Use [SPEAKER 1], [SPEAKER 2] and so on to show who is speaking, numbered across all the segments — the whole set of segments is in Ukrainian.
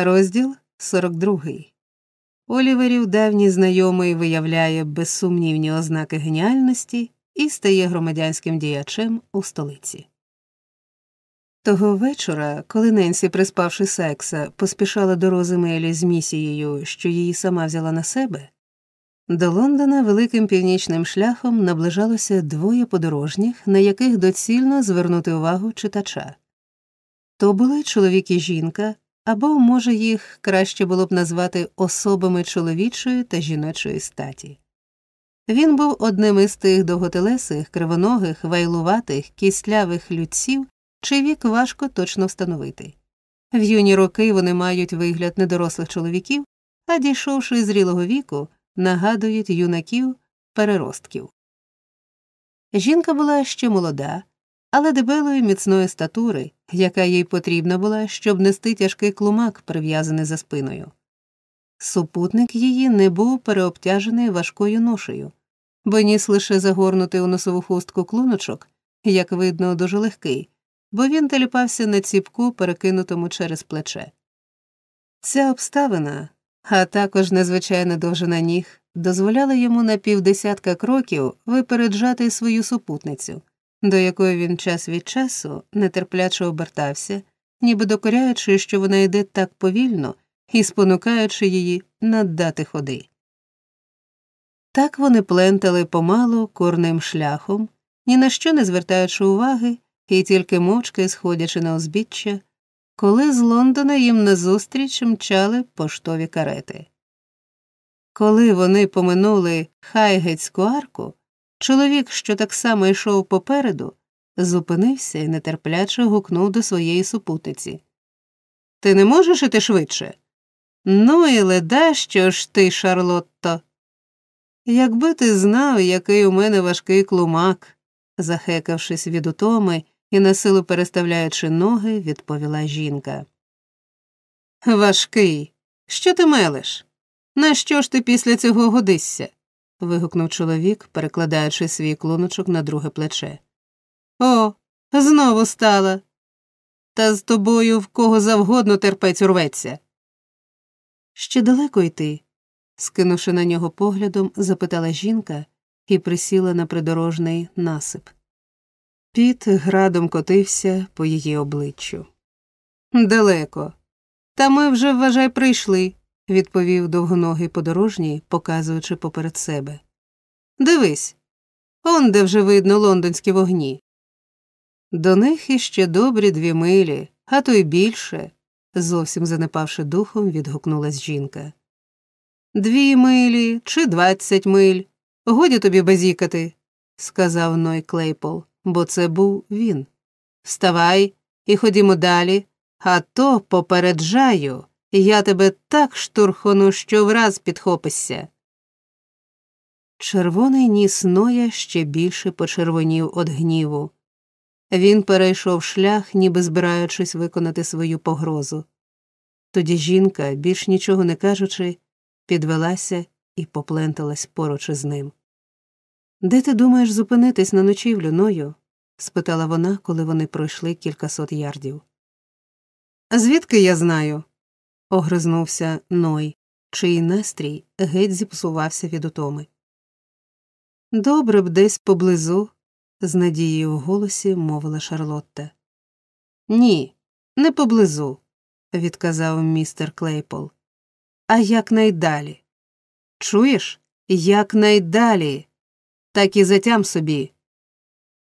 [SPEAKER 1] Розділ 42. Оліверів давній знайомий виявляє безсумнівні ознаки геніальності і стає громадянським діячем у столиці. Того вечора, коли Ненсі, приспавши секса, поспішала до Рози Мелі з місією, що її сама взяла на себе, до Лондона великим північним шляхом наближалося двоє подорожніх, на яких доцільно звернути увагу читача. То були чоловік і жінка, або, може, їх краще було б назвати особами чоловічої та жіночої статі. Він був одним із тих довготелесих, кривоногих, вайлуватих, кістлявих людців, чий вік важко точно встановити. В юні роки вони мають вигляд недорослих чоловіків, а дійшовши зрілого віку, нагадують юнаків переростків. Жінка була ще молода, але дебелої міцної статури, яка їй потрібна була, щоб нести тяжкий клумак, прив'язаний за спиною. Супутник її не був переобтяжений важкою ношею, бо ніс лише загорнутий у носову хустку клуночок, як видно, дуже легкий, бо він теліпався на ціпку, перекинутому через плече. Ця обставина, а також незвичайна довжина ніг, дозволяла йому на півдесятка кроків випереджати свою супутницю до якої він час від часу нетерпляче обертався, ніби докоряючи, що вона йде так повільно і спонукаючи її наддати ходи. Так вони плентали помалу курним шляхом, ні на що не звертаючи уваги і тільки мовчки сходячи на узбіччя, коли з Лондона їм назустріч мчали поштові карети. Коли вони поминули Хайгетську арку, Чоловік, що так само йшов попереду, зупинився і нетерпляче гукнув до своєї супутниці. Ти не можеш іти швидше? Ну і леда, що ж ти, Шарлотто. Якби ти знав, який у мене важкий клумак, захекавшись від утоми і насилу переставляючи ноги, відповіла жінка. Важкий. Що ти мелиш? На що ж ти після цього годишся? Вигукнув чоловік, перекладаючи свій клуночок на друге плече. О, знову стала. Та з тобою в кого завгодно терпець урветься. Ще далеко йти? скинувши на нього поглядом, запитала жінка і присіла на придорожний насип. Піт градом котився по її обличчю. Далеко. Та ми вже, вважай, прийшли відповів довгоногий подорожній, показуючи поперед себе. Дивись, он де вже видно лондонські вогні. До них іще добрі дві милі, а то й більше, зовсім занепавши духом, відгукнулась жінка. Дві милі чи двадцять миль. Годі тобі базікати, сказав Ной Клейпол, бо це був він. Вставай і ходімо далі, а то попереджаю. Я тебе так штурхону, що враз підхопишся. Червоний ніс Ноя ще більше почервонів від гніву. Він перейшов шлях, ніби збираючись виконати свою погрозу. Тоді жінка, більш нічого не кажучи, підвелася і попленталась поруч із ним. Де ти думаєш зупинитись на ночівлю, Ною? спитала вона, коли вони пройшли кількасот ярдів. Звідки я знаю? Огризнувся Ной, чий настрій геть зіпсувався від утоми. Добре б десь поблизу, з надією в голосі мовила Шарлотта. Ні, не поблизу, відказав містер Клейпол. А якнайдалі. Чуєш? Якнайдалі. Так і затям собі.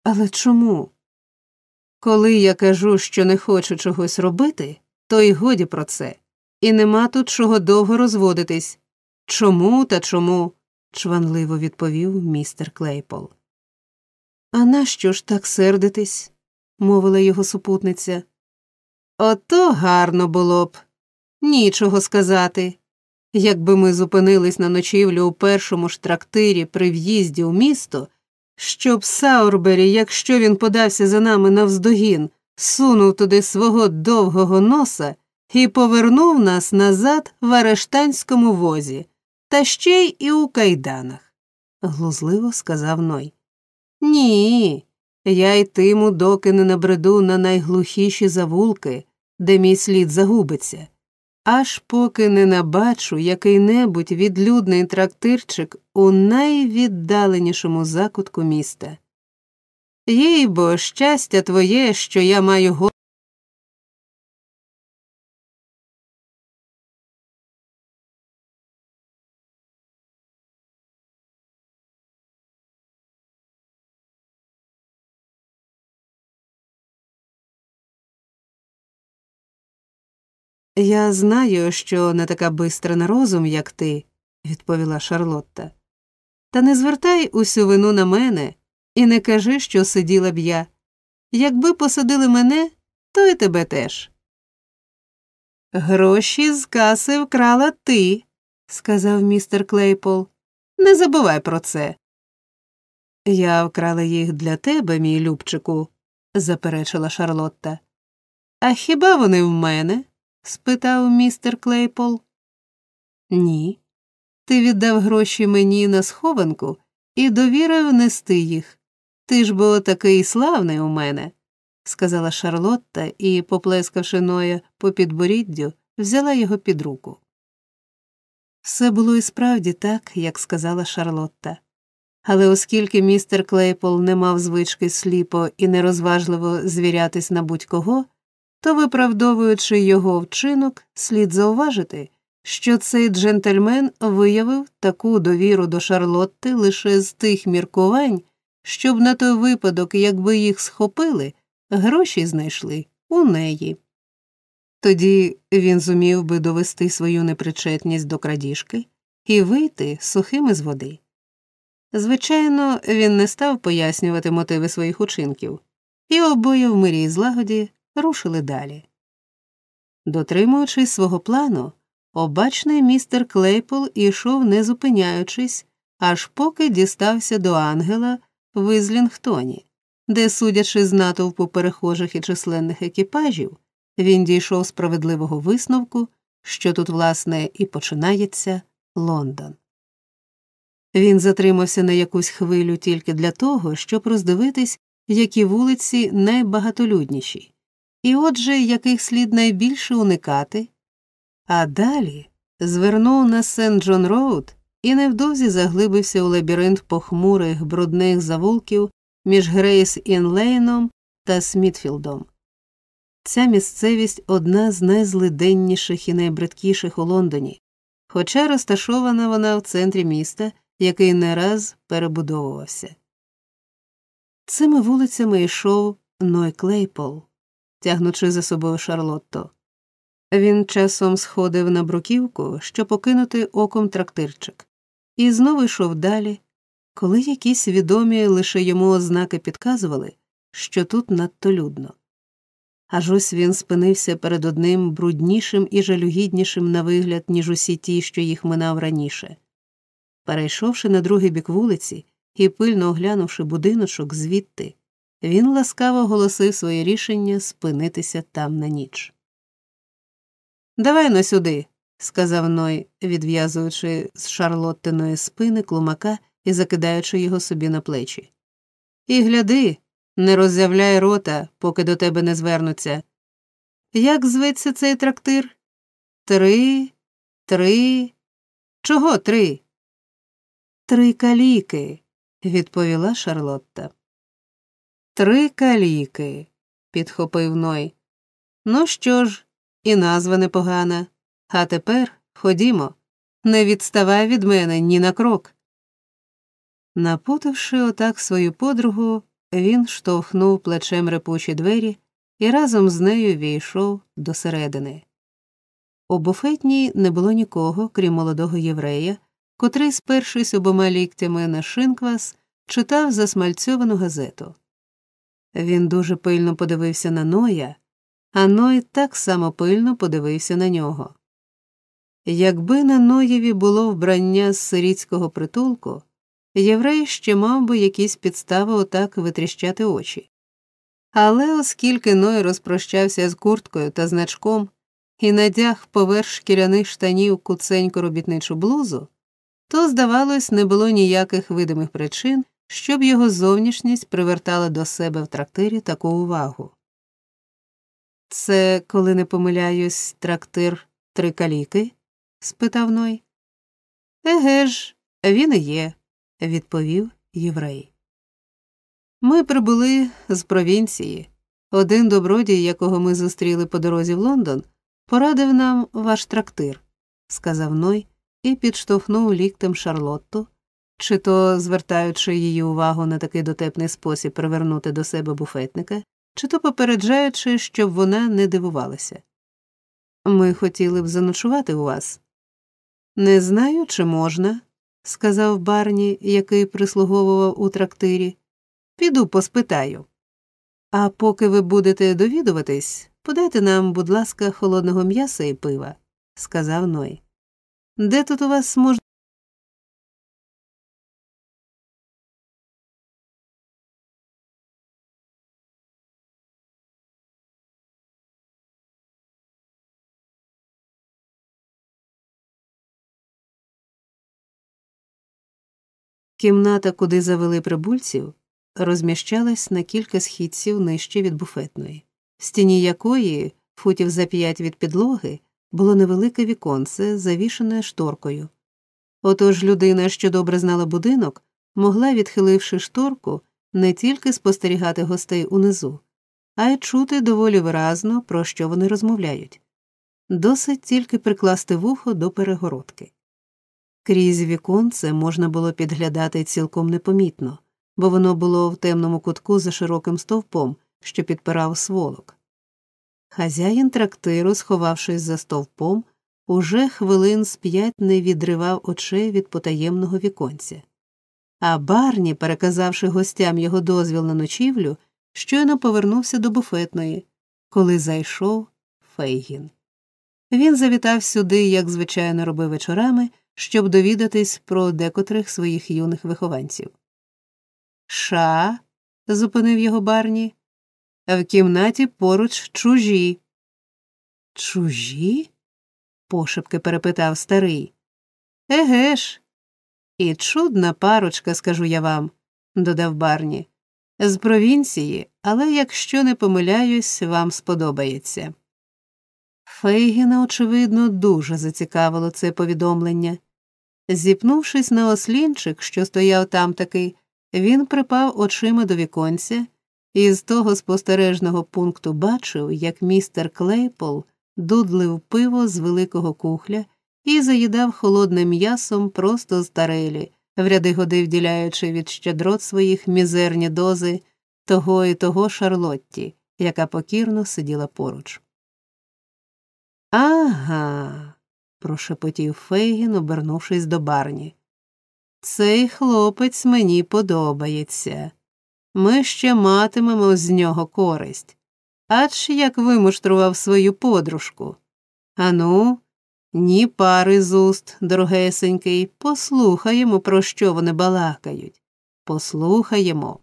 [SPEAKER 1] Але чому? Коли я кажу, що не хочу чогось робити, то й годі про це і нема тут чого довго розводитись. Чому та чому? чванливо відповів містер Клейпол. А нащо ж так сердитись? мовила його супутниця. Ото гарно було б. Нічого сказати. Якби ми зупинились на ночівлю у першому ж трактирі при в'їзді у місто, щоб Саурбері, якщо він подався за нами навздогін, сунув туди свого довгого носа і повернув нас назад в арештанському возі, та ще й і у кайданах, глузливо сказав Ной. Ні, я йтиму, доки не набреду на найглухіші завулки, де мій слід загубиться, аж поки не набачу який-небудь відлюдний трактирчик у найвіддаленішому закутку міста. Їй бо щастя твоє, що я маю Я знаю, що не така бистра на розум, як ти, відповіла Шарлотта. Та не звертай усю вину на мене і не кажи, що сиділа б я. Якби посадили мене, то й тебе теж. Гроші з каси вкрала ти, сказав містер Клейпол. Не забувай про це. Я вкрала їх для тебе, мій любчику, заперечила Шарлотта. А хіба вони в мене? Спитав містер Клейпол. Ні. Ти віддав гроші мені на схованку і довірив нести їх. Ти ж бо такий славний у мене, сказала Шарлотта і, поплескавши Ноя по підборіддю, взяла його під руку. Все було і справді так, як сказала Шарлотта. Але оскільки містер Клейпол не мав звички сліпо і нерозважливо звірятись на будь-кого, то, виправдовуючи його вчинок, слід зауважити, що цей джентльмен виявив таку довіру до Шарлотти лише з тих міркувань, щоб на той випадок, якби їх схопили, гроші знайшли у неї. Тоді він зумів би довести свою непричетність до крадіжки і вийти сухим із води. Звичайно, він не став пояснювати мотиви своїх учинків, і обоє в мирі і злагоді рушили далі. Дотримуючись свого плану, обачний містер Клейпол ішов, не зупиняючись, аж поки дістався до ангела в Ізлінгтоні, де, судячи з натовпу перехожих і численних екіпажів, він дійшов справедливого висновку, що тут, власне, і починається Лондон. Він затримався на якусь хвилю тільки для того, щоб роздивитись, які вулиці найбагатолюдніші, і отже, яких слід найбільше уникати, а далі звернув на Сент Джон Роуд і невдовзі заглибився у лабіринт похмурих брудних завулків між Грейс-Інн-Лейном та Смітфілдом. Ця місцевість одна з найзлиденніших і найбридкіших у Лондоні, хоча розташована вона в центрі міста, який не раз перебудовувався. Цими вулицями йшов Ной Клейпол, тягнучи за собою Шарлотто. Він часом сходив на бруківку, щоб покинути оком трактирчик, і знову йшов далі, коли якісь відомі лише йому ознаки підказували, що тут надто людно. Аж ось він спинився перед одним бруднішим і жалюгіднішим на вигляд, ніж усі ті, що їх минав раніше. Перейшовши на другий бік вулиці і пильно оглянувши будиночок звідти, він ласкаво оголосив своє рішення спинитися там на ніч. Давай но сюди, сказав Ной, відв'язуючи з Шарлоттиної спини клумака і закидаючи його собі на плечі. І гляди, не роззявляй рота, поки до тебе не звернуться. Як зветься цей трактир? Три, три. Чого три? Три каліки, відповіла Шарлотта. Три каліки, підхопив Ной. Ну що ж, і назва непогана. А тепер ходімо, не відставай від мене ні на крок. Напутавши отак свою подругу, він штовхнув плечем репучі двері і разом з нею війшов до середини. У буфетній не було нікого, крім молодого єврея, котрий, спершись обома ліктями на шинквас, читав засмальцьовану газету. Він дуже пильно подивився на Ноя, а Ной так само пильно подивився на нього. Якби на Ноєві було вбрання з сирітського притулку, єврей ще мав би якісь підстави отак витріщати очі. Але оскільки Ной розпрощався з курткою та значком і надяг поверх шкіряних штанів куценьку робітничу блузу, то, здавалось, не було ніяких видимих причин, щоб його зовнішність привертала до себе в трактирі таку увагу. Це, коли не помиляюсь, трактир Три каліки? спитав Ной. Еге ж, він і є, відповів єврей. Ми прибули з провінції. Один добродій, якого ми зустріли по дорозі в Лондон, порадив нам ваш трактир, сказав Ной і підштовхнув ліктем Шарлотту, чи то звертаючи її увагу на такий дотепний спосіб привернути до себе буфетника, чи то попереджаючи, щоб вона не дивувалася. Ми хотіли б заночувати у вас. Не знаю, чи можна, сказав Барні, який прислуговував у трактирі. Піду поспитаю. А поки ви будете довідуватись, подайте нам, будь ласка, холодного м'яса і пива, сказав Ной. Де тут у вас можна. Кімната, куди завели прибульців, розміщалась на кілька східців нижче від буфетної, в стіні якої, футів за п'ять від підлоги, було невелике віконце, завішане шторкою. Отож людина, що добре знала будинок, могла, відхиливши шторку, не тільки спостерігати гостей унизу, а й чути доволі виразно, про що вони розмовляють. Досить тільки прикласти вухо до перегородки. Крізь віконце можна було підглядати цілком непомітно, бо воно було в темному кутку за широким стовпом, що підпирав сволок. Хазяїн трактиру, сховавшись за стовпом, уже хвилин з п'ять не відривав очей від потаємного віконця. А Барні, переказавши гостям його дозвіл на ночівлю, щойно повернувся до буфетної, коли зайшов Фейгін. Він завітав сюди, як звичайно робив вечорами, щоб довідатись про декотрих своїх юних вихованців. Ша. зупинив його Барні. В кімнаті поруч чужі. Чужі? пошепки перепитав старий. Еге ж. І чудна парочка, скажу я вам, додав Барні. З провінції, але якщо не помиляюсь, вам сподобається. Фейгіна, очевидно, дуже зацікавило це повідомлення. Зіпнувшись на ослінчик, що стояв там таки, він припав очима до віконця і з того спостережного пункту бачив, як містер Клейпол дудлив пиво з великого кухля і заїдав холодним м'ясом просто з тарелі, в ряди годи вділяючи від щедрот своїх мізерні дози того і того Шарлотті, яка покірно сиділа поруч. Ага, прошепотів Фейгін, обернувшись до барні. Цей хлопець мені подобається. Ми ще матимемо з нього користь. Ач як вимуштрував свою подружку. Ану, ні пари з уст, дорогесенький, послухаємо, про що вони балакають. Послухаємо.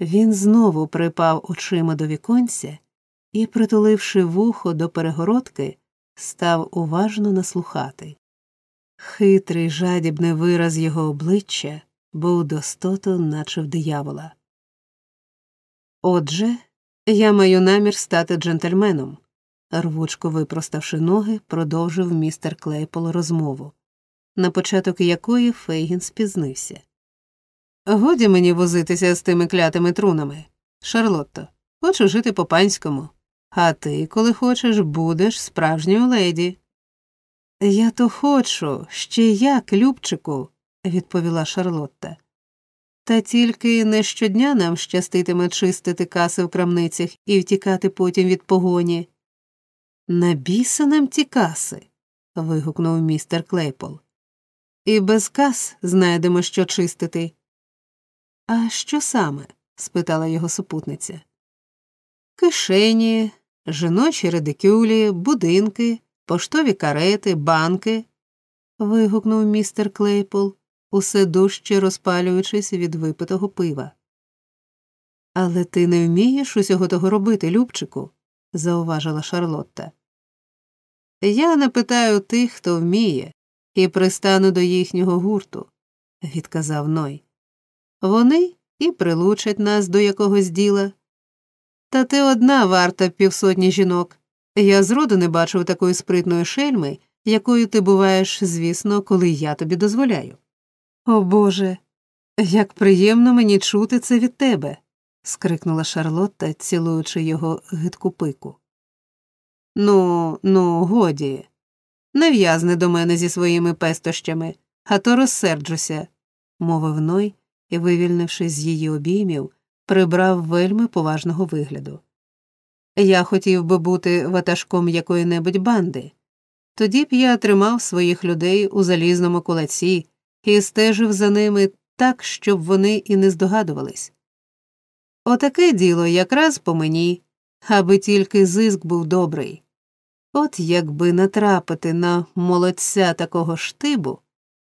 [SPEAKER 1] Він знову припав очима до віконця і, притуливши вухо до перегородки, став уважно наслухати. Хитрий жадібний вираз його обличчя був достото, наче в диявола. Отже, я маю намір стати джентльменом, рвучко випроставши ноги, продовжив містер Клейпол розмову, на початок якої Фейгін спізнився. Годі мені возитися з тими клятими трунами. Шарлотто, хочу жити по панському, а ти, коли хочеш, будеш справжньою леді. Я то хочу, ще як, Любчику, відповіла Шарлотта. Та тільки не щодня нам щаститиме чистити каси в крамницях і втікати потім від погоні. На біса нам ті каси. вигукнув містер Клейпол. І без кас знайдемо, що чистити. А що саме? спитала його супутниця. Кишені, жіночі редикюлі, будинки, поштові карети, банки. вигукнув містер Клейпол, усе дужче розпалюючись від випитого пива. Але ти не вмієш усього того робити, Любчику, зауважила Шарлотта. Я не питаю тих, хто вміє, і пристану до їхнього гурту, відказав Ной. Вони і прилучать нас до якогось діла. Та ти одна варта півсотні жінок, Я зроду не бачив такої спритної шельми, якою ти буваєш, звісно, коли я тобі дозволяю. О Боже, як приємно мені чути це від тебе. скрикнула Шарлотта, цілуючи його гидку пику. Ну, ну, годі, не в'язни до мене зі своїми пестощами, а то розсерджуся, мовив Ной і, вивільнившись з її обіймів, прибрав вельми поважного вигляду. Я хотів би бути ватажком якої небудь банди. Тоді б я тримав своїх людей у залізному кулаці і стежив за ними так, щоб вони і не здогадувались. Отаке діло якраз по мені, аби тільки зиск був добрий. От якби натрапити на молодця такого штибу,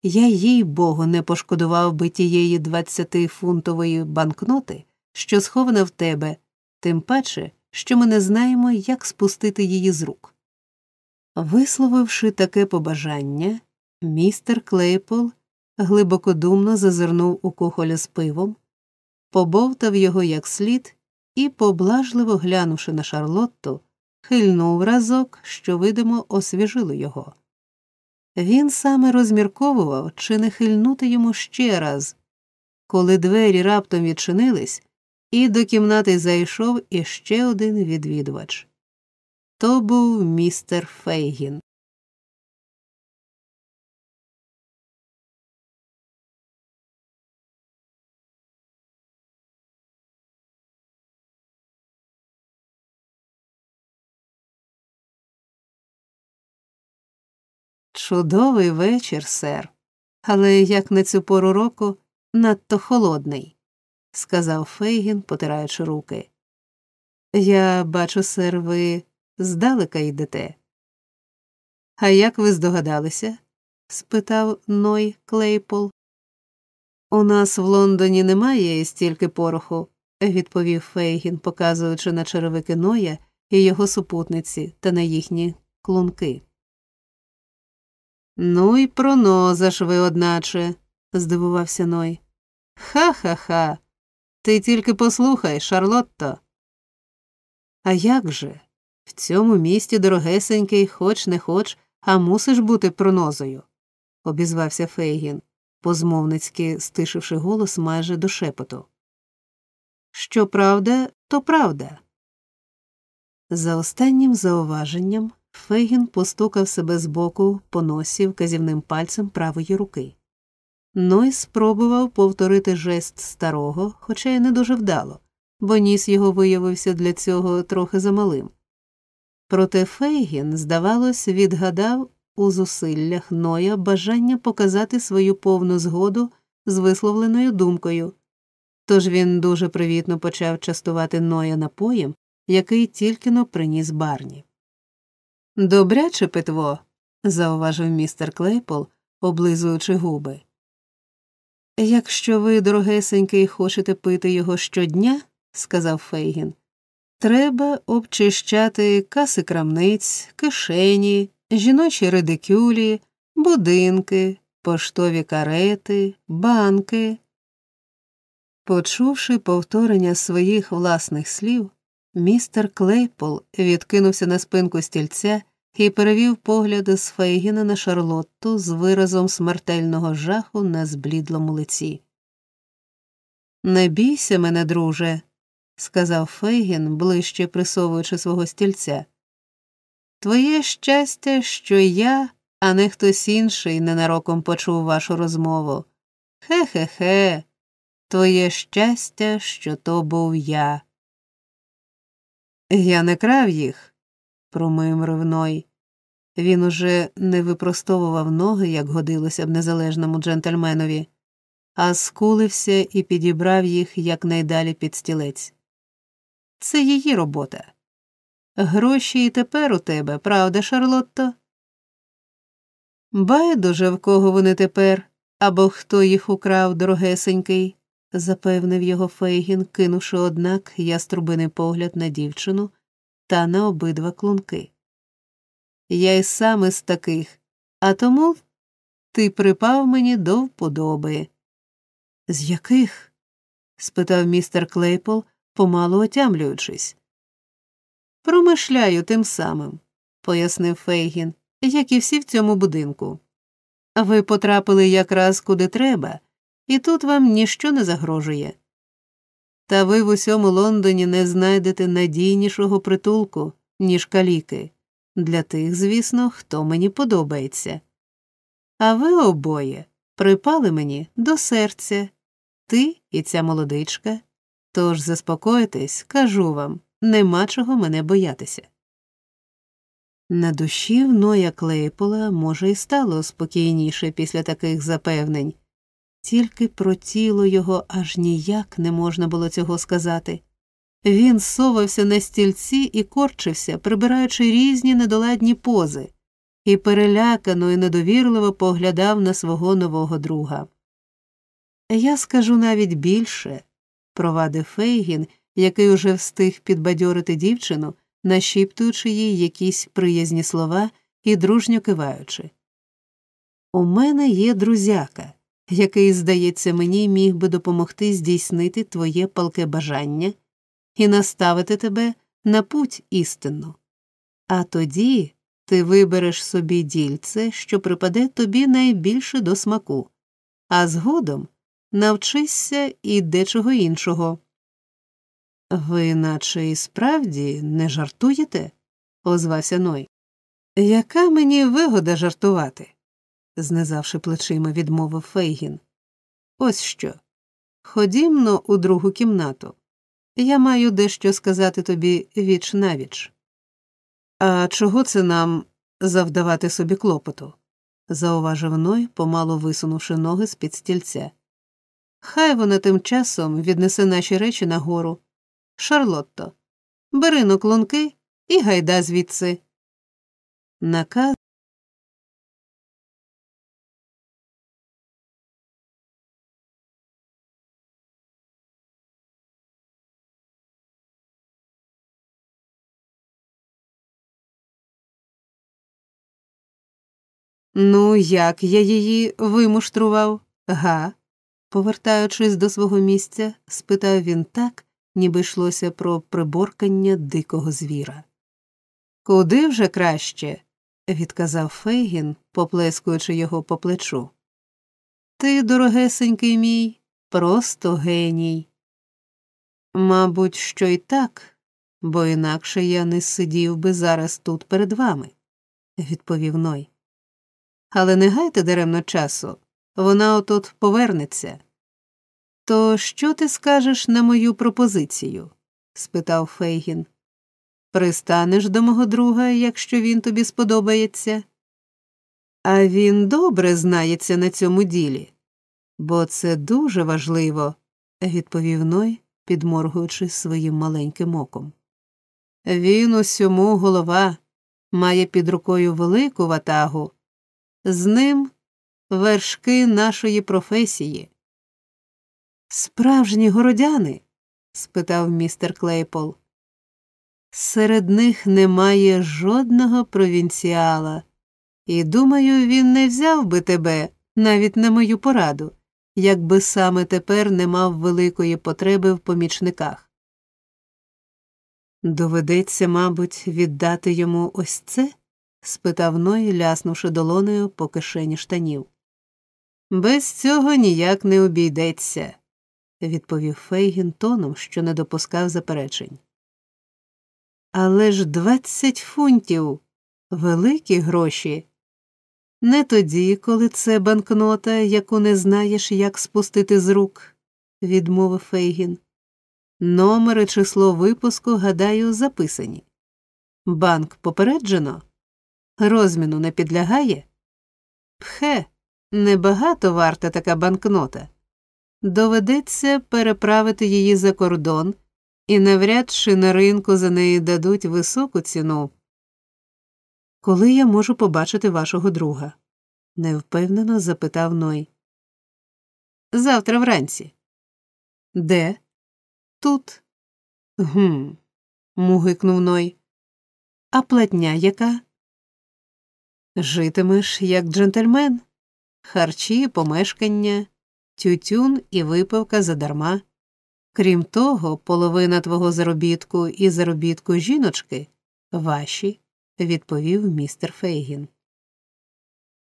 [SPEAKER 1] я їй богу не пошкодував би тієї двадцятифунтової банкноти, що схована в тебе, тим паче, що ми не знаємо, як спустити її з рук. Висловивши таке побажання, містер Клейпол глибокодумно зазирнув у кухоля з пивом, побовтав його як слід і, поблажливо глянувши на Шарлотту, хильнув разок, що, видимо, освіжило його. Він саме розмірковував, чи не хильнути йому ще раз, коли двері раптом відчинились, і до кімнати зайшов іще один відвідувач. То був містер Фейгін. Чудовий вечір, сер, але як на цю пору року надто холодний, сказав Фейгін, потираючи руки. Я бачу, сер, ви здалека йдете. А як ви здогадалися? спитав Ной Клейпол. У нас в Лондоні немає стільки пороху, відповів Фейгін, показуючи на черевики Ноя і його супутниці та на їхні клунки. Ну і проноза ж ви, одначе, здивувався Ной. Ха ха ха. Ти тільки послухай, Шарлотто. А як же? В цьому місті дорогесенький, хоч не хоч, а мусиш бути пронозою, обізвався Фейгін, позмовницьки стишивши голос майже до шепоту. Що правда, то правда. За останнім зауваженням Фейгін постукав себе збоку по носі вказівним пальцем правої руки. Ной спробував повторити жест старого, хоча й не дуже вдало, бо ніс його виявився для цього трохи замалим. Проте Фейгін, здавалось, відгадав у зусиллях Ноя бажання показати свою повну згоду з висловленою думкою, тож він дуже привітно почав частувати Ноя напоєм, який тільки но приніс барні. Добряче питво, зауважив містер Клейпол, облизуючи губи. Якщо ви, дорогесенький, хочете пити його щодня, сказав Фейгін, треба обчищати каси крамниць, кишені, жіночі редикюлі, будинки, поштові карети, банки. Почувши повторення своїх власних слів, Містер Клейпол відкинувся на спинку стільця і перевів погляд з Фейгіна на Шарлотту з виразом смертельного жаху на зблідлому лиці. Не бійся мене, друже, сказав Фейгін, ближче присовуючи свого стільця. Твоє щастя, що я, а не хтось інший ненароком почув вашу розмову. Хе хе хе, твоє щастя, що то був я. Я не крав їх, промимрив Ной. Він уже не випростовував ноги, як годилося б незалежному джентльменові, а скулився і підібрав їх якнайдалі під стілець. Це її робота. Гроші і тепер у тебе, правда, Шарлотто? Байдуже, в кого вони тепер, або хто їх украв, дорогесенький запевнив його Фейгін, кинувши, однак, яструбиний погляд на дівчину та на обидва клунки. Я й сам із таких, а тому ти припав мені до вподоби. З яких? спитав містер Клейпол, помалу отямлюючись. Промишляю тим самим, пояснив Фейгін, як і всі в цьому будинку. Ви потрапили якраз куди треба, і тут вам ніщо не загрожує. Та ви в усьому Лондоні не знайдете надійнішого притулку, ніж каліки, для тих, звісно, хто мені подобається. А ви обоє припали мені до серця, ти і ця молодичка. Тож заспокойтесь, кажу вам, нема чого мене боятися. На душі в Ноя Клейпола, може, і стало спокійніше після таких запевнень, тільки про тіло його аж ніяк не можна було цього сказати. Він совався на стільці і корчився, прибираючи різні недоладні пози, і перелякано і недовірливо поглядав на свого нового друга. Я скажу навіть більше, провадив Фейгін, який уже встиг підбадьорити дівчину, нашіптуючи їй якісь приязні слова і дружньо киваючи. У мене є друзяка, який, здається, мені міг би допомогти здійснити твоє палке бажання і наставити тебе на путь істинну. А тоді ти вибереш собі дільце, що припаде тобі найбільше до смаку, а згодом навчишся і дечого іншого. Ви наче і справді не жартуєте? озвався Ной. Яка мені вигода жартувати? Знизавши плечима, відмовив Фейгін. Ось що. Ходімно у другу кімнату. Я маю дещо сказати тобі віч навіч. А чого це нам завдавати собі клопоту? зауважив Ной, помало висунувши ноги з під стільця. Хай вона тим часом віднесе наші речі нагору. Шарлотто, бери но клонки і гайда звідси. Наказ Ну, як я її вимуштрував? Га? Повертаючись до свого місця, спитав він так, ніби йшлося про приборкання дикого звіра. Куди вже краще? відказав Фейгін, поплескуючи його по плечу. Ти, дорогесенький мій, просто геній. Мабуть, що й так, бо інакше я не сидів би зараз тут перед вами, відповів Ной. Але не гайте даремно часу, вона отут повернеться. То що ти скажеш на мою пропозицію? спитав Фейгін. Пристанеш до мого друга, якщо він тобі сподобається? А він добре знається на цьому ділі, бо це дуже важливо, відповів Ной, підморгуючи своїм маленьким оком. Він усьому голова, має під рукою велику ватагу, з ним вершки нашої професії. Справжні городяни? спитав містер Клейпол. Серед них немає жодного провінціала, і, думаю, він не взяв би тебе навіть на мою пораду, якби саме тепер не мав великої потреби в помічниках. Доведеться, мабуть, віддати йому ось це? Спитав Ной, ляснувши долонею по кишені штанів. Без цього ніяк не обійдеться, відповів Фейгін тоном, що не допускав заперечень. Але ж двадцять фунтів великі гроші. Не тоді, коли це банкнота, яку не знаєш, як спустити з рук, відмовив Фейгін. Номер і число випуску, гадаю, записані. Банк попереджено? Розміну не підлягає? Пхе, небагато варта така банкнота. Доведеться переправити її за кордон, і навряд чи на ринку за неї дадуть високу ціну. Коли я можу побачити вашого друга? невпевнено запитав Ной. Завтра вранці. Де? Тут. Гм. мугикнув Ной. А платня яка? Житимеш як джентльмен, харчі, помешкання, тютюн і випивка задарма. Крім того, половина твого заробітку і заробітку жіночки Ваші, відповів містер Фейгін.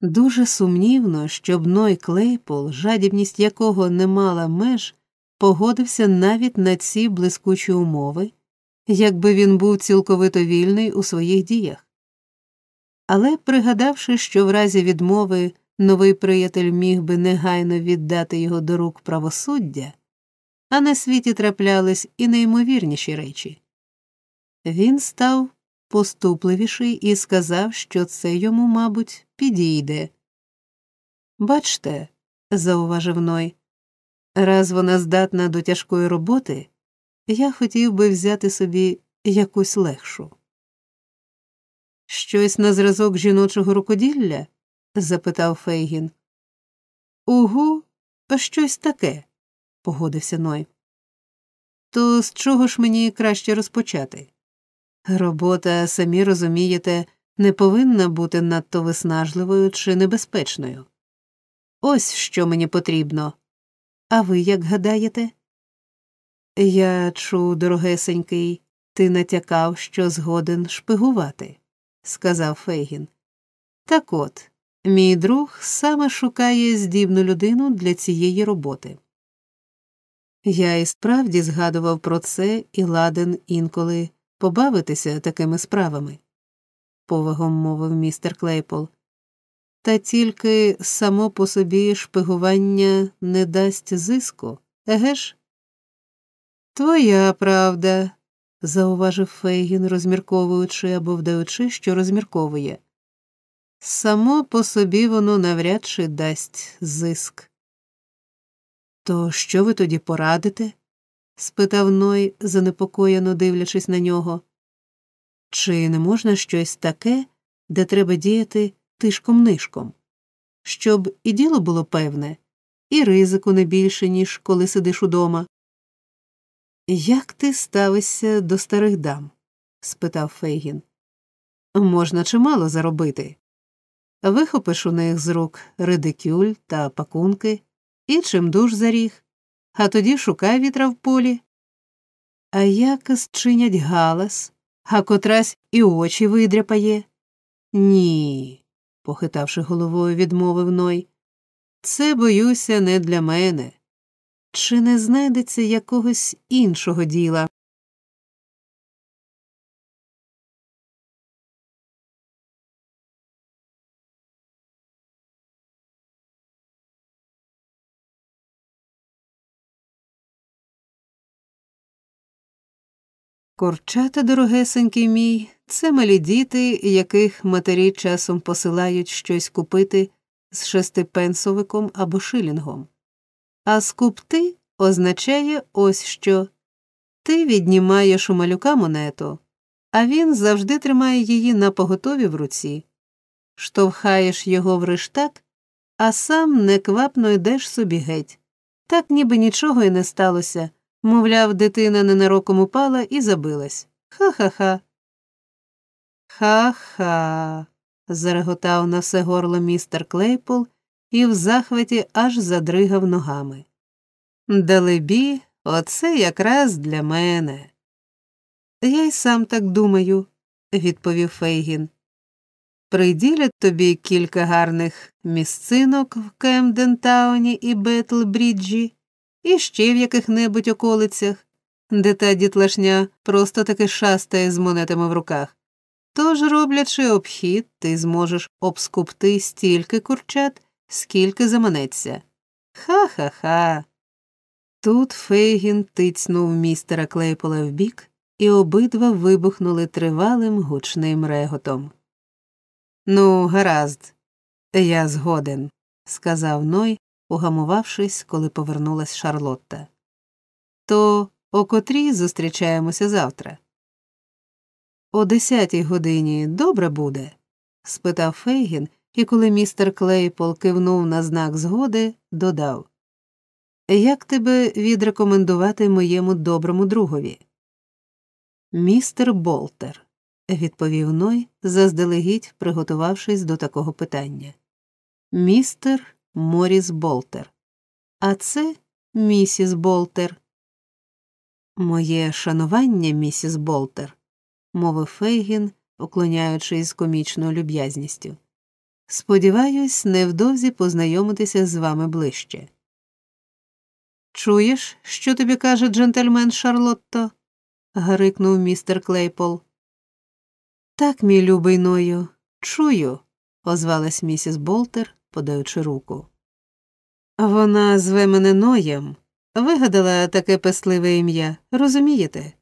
[SPEAKER 1] Дуже сумнівно, щоб Ной Клейпол, жадібність якого не мала меж, погодився навіть на ці блискучі умови, якби він був цілковито вільний у своїх діях. Але, пригадавши, що в разі відмови новий приятель міг би негайно віддати його до рук правосуддя, а на світі траплялись і неймовірніші речі, він став поступливіший і сказав, що це йому, мабуть, підійде. Бачте, зауважив Ной, раз вона здатна до тяжкої роботи, я хотів би взяти собі якусь легшу. Щось на зразок жіночого рукоділля? запитав Фейгін. Угу, щось таке, погодився Ной. То з чого ж мені краще розпочати? Робота, самі розумієте, не повинна бути надто виснажливою чи небезпечною. Ось що мені потрібно. А ви як гадаєте? Я чув, дорогесенький, ти натякав, що згоден шпигувати, сказав Фейгін. Так от, мій друг саме шукає здібну людину для цієї роботи. Я і справді згадував про це і ладен інколи побавитися такими справами, повагом мовив містер Клейпол. Та тільки само по собі шпигування не дасть зиску, еге ж? Твоя правда, зауважив Фейгін, розмірковуючи або вдаючи, що розмірковує. Само по собі воно навряд чи дасть зиск. То що ви тоді порадите? спитав Ной, занепокоєно дивлячись на нього. Чи не можна щось таке, де треба діяти тишком нишком, щоб і діло було певне, і ризику не більше, ніж коли сидиш удома? Як ти ставишся до старих дам? спитав Фейгін. Можна чимало заробити. Вихопиш у них з рук редикюль та пакунки і чим душ заріг, а тоді шукай вітра в полі. А як зчинять галас, а котрась і очі видряпає? Ні, похитавши головою, відмовив Ной. Це, боюся, не для мене. Чи не знайдеться якогось іншого діла? Корчата, дорогесенький мій, це малі діти, яких матері часом посилають щось купити з шестипенсовиком або шилінгом. А скупти означає ось що ти віднімаєш у малюка монету, а він завжди тримає її на поготові в руці, штовхаєш його в рештак, а сам неквапно йдеш собі геть. Так ніби нічого й не сталося. Мовляв, дитина ненароком упала і забилась. Ха-ха-ха. Ха-ха. зареготав на все горло містер Клейпол і в захваті аж задригав ногами. Далебі, оце якраз для мене. Я й сам так думаю, відповів Фейгін. Приділять тобі кілька гарних місцинок в Кемдентауні і Бетлбріджі і ще в яких-небудь околицях, де та дітлашня просто таки шастає з монетами в руках. Тож, роблячи обхід, ти зможеш обскупти стільки курчат, скільки заманеться. Ха ха. Тут Фейгін тицнув містера Клейпола в бік, і обидва вибухнули тривалим гучним реготом. Ну, гаразд, я згоден, сказав Ной, угамувавшись, коли повернулась Шарлотта. То о котрій зустрічаємося завтра? О десятій годині добре буде? спитав Фейгін, і коли містер Клейпол кивнув на знак згоди, додав Як тебе відрекомендувати моєму доброму другові? Містер Болтер, відповів Ной, заздалегідь приготувавшись до такого питання. Містер Моріс Болтер. А це місіс Болтер. Моє шанування, місіс Болтер. мовив Фейгін, уклоняючись комічною люб'язністю. Сподіваюсь, невдовзі познайомитися з вами ближче. Чуєш, що тобі каже джентльмен Шарлотто? гарикнув містер Клейпол. Так, мій любий Ною, чую, озвалась місіс Болтер, подаючи руку. Вона зве мене Ноєм, вигадала таке пестливе ім'я, розумієте?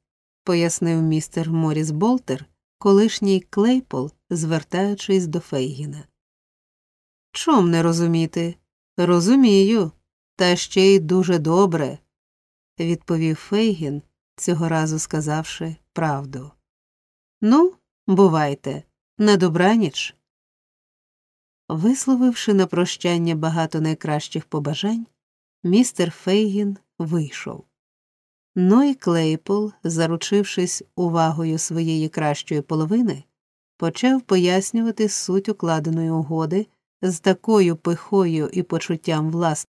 [SPEAKER 1] пояснив містер Моріс Болтер, колишній Клейпол, звертаючись до Фейгіна. Чом не розуміти? Розумію, та ще й дуже добре, відповів Фейгін, цього разу сказавши правду. Ну, бувайте, на добраніч. Висловивши на прощання багато найкращих побажань, містер Фейгін вийшов. Ной Клейпол, заручившись увагою своєї кращої половини, почав пояснювати суть укладеної угоди з такою пихою і почуттям власної